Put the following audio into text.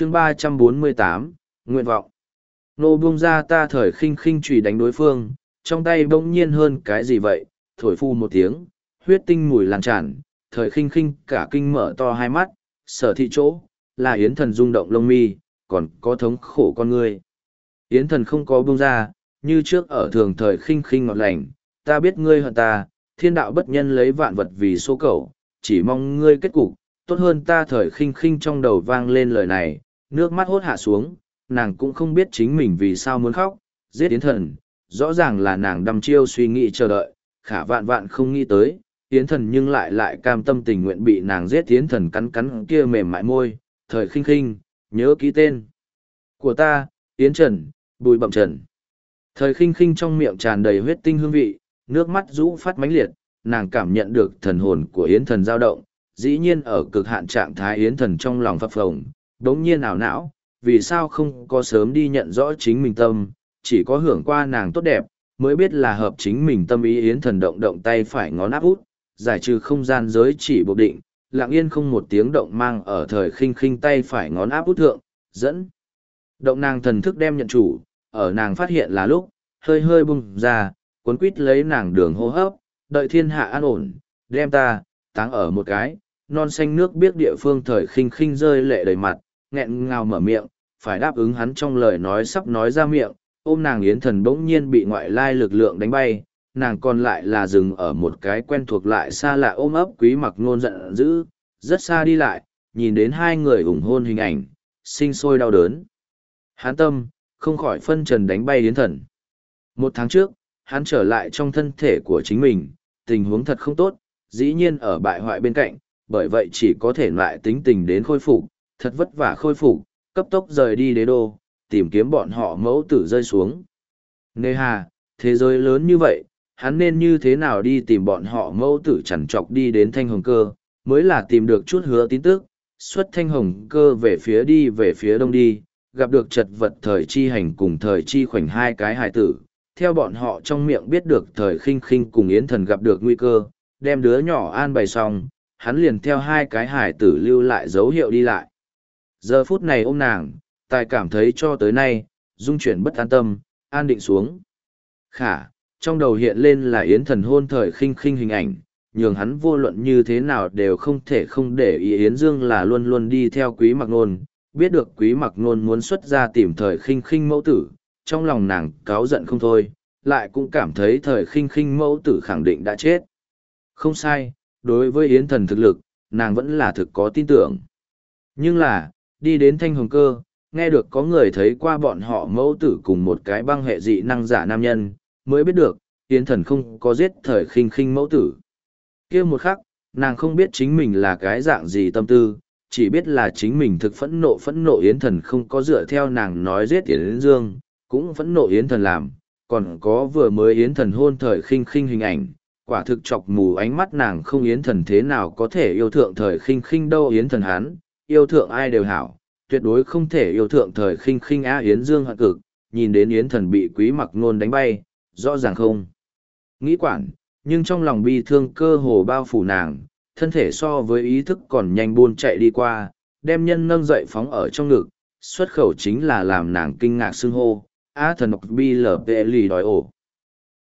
chương ba trăm bốn mươi tám, nguyện vọng. Nô buông ra ta thời khinh khinh trùy đánh đối phương, trong tay bỗng nhiên hơn cái gì vậy, thổi phu một tiếng, huyết tinh mùi lan tràn, thời khinh khinh cả kinh mở to hai mắt, sở thị chỗ, là yến thần rung động lông mi, còn có thống khổ con ngươi yến thần không có buông ra, như trước ở thường thời khinh khinh ngọt lành, ta biết ngươi hận ta, thiên đạo bất nhân lấy vạn vật vì số cầu, chỉ mong ngươi kết cục, tốt hơn ta thời khinh khinh trong đầu vang lên lời này nước mắt hốt hạ xuống, nàng cũng không biết chính mình vì sao muốn khóc, giết yến thần, rõ ràng là nàng đăm chiêu suy nghĩ chờ đợi, khả vạn vạn không nghĩ tới, yến thần nhưng lại lại cam tâm tình nguyện bị nàng giết yến thần cắn cắn kia mềm mại môi, thời khinh khinh, nhớ ký tên. Của ta, yến trần, bùi bậm trần. Thời khinh khinh trong miệng tràn đầy huyết tinh hương vị, nước mắt rũ phát mãnh liệt, nàng cảm nhận được thần hồn của yến thần dao động, dĩ nhiên ở cực hạn trạng thái yến thần trong lòng phập phồng đống nhiên ảo não, vì sao không có sớm đi nhận rõ chính mình tâm, chỉ có hưởng qua nàng tốt đẹp, mới biết là hợp chính mình tâm ý yến thần động động tay phải ngón áp út, giải trừ không gian giới chỉ buộc định, lặng yên không một tiếng động mang ở thời khinh khinh tay phải ngón áp út thượng, dẫn. Động nàng thần thức đem nhận chủ, ở nàng phát hiện là lúc, hơi hơi bung ra, cuốn quít lấy nàng đường hô hấp, đợi thiên hạ an ổn, đem ta, táng ở một cái, non xanh nước biết địa phương thời khinh khinh rơi lệ đầy mặt nghẹn ngào mở miệng, phải đáp ứng hắn trong lời nói sắp nói ra miệng, ôm nàng yến thần bỗng nhiên bị ngoại lai lực lượng đánh bay, nàng còn lại là dừng ở một cái quen thuộc lại xa lạ ôm ấp quý mặc nôn giận dữ, rất xa đi lại, nhìn đến hai người ủng hôn hình ảnh, sinh sôi đau đớn. Hán tâm, không khỏi phân trần đánh bay yến thần. Một tháng trước, hắn trở lại trong thân thể của chính mình, tình huống thật không tốt, dĩ nhiên ở bại hoại bên cạnh, bởi vậy chỉ có thể lại tính tình đến khôi phục thật vất vả khôi phục cấp tốc rời đi đế đô tìm kiếm bọn họ mẫu tử rơi xuống. Nê hà, thế giới lớn như vậy, hắn nên như thế nào đi tìm bọn họ mẫu tử chẳng chọc đi đến thanh hồng cơ, mới là tìm được chút hứa tin tức, xuất thanh hồng cơ về phía đi về phía đông đi, gặp được trật vật thời chi hành cùng thời chi khoảnh hai cái hài tử. Theo bọn họ trong miệng biết được thời khinh khinh cùng yến thần gặp được nguy cơ, đem đứa nhỏ an bày xong, hắn liền theo hai cái hải tử lưu lại dấu hiệu đi lại. Giờ phút này ôm nàng, tài cảm thấy cho tới nay, dung chuyển bất an tâm, an định xuống. Khả, trong đầu hiện lên là yến thần hôn thời khinh khinh hình ảnh, nhường hắn vô luận như thế nào đều không thể không để ý yến dương là luôn luôn đi theo quý mặc nôn, biết được quý mặc nôn muốn xuất ra tìm thời khinh khinh mẫu tử, trong lòng nàng cáo giận không thôi, lại cũng cảm thấy thời khinh khinh mẫu tử khẳng định đã chết. Không sai, đối với yến thần thực lực, nàng vẫn là thực có tin tưởng. Nhưng là, đi đến thanh hồng cơ, nghe được có người thấy qua bọn họ mẫu tử cùng một cái băng hệ dị năng giả nam nhân, mới biết được, Yến Thần không có giết thời khinh khinh mẫu tử. kia một khắc, nàng không biết chính mình là cái dạng gì tâm tư, chỉ biết là chính mình thực phẫn nộ phẫn nộ Yến Thần không có dựa theo nàng nói giết Yến Dương, cũng phẫn nộ Yến Thần làm, còn có vừa mới Yến Thần hôn thời khinh khinh hình ảnh, quả thực chọc mù ánh mắt nàng không Yến Thần thế nào có thể yêu thượng thời khinh khinh đâu Yến Thần hắn, yêu thượng ai đều hảo, tuyệt đối không thể yêu thượng thời khinh khinh á Yến Dương hận cực, nhìn đến Yến thần bị quý mặc nôn đánh bay, rõ ràng không. Nghĩ quản, nhưng trong lòng bi thương cơ hồ bao phủ nàng, thân thể so với ý thức còn nhanh buôn chạy đi qua, đem nhân nâng dậy phóng ở trong ngực, xuất khẩu chính là làm nàng kinh ngạc xưng hô, á thần bi lở vệ lì đòi ổ.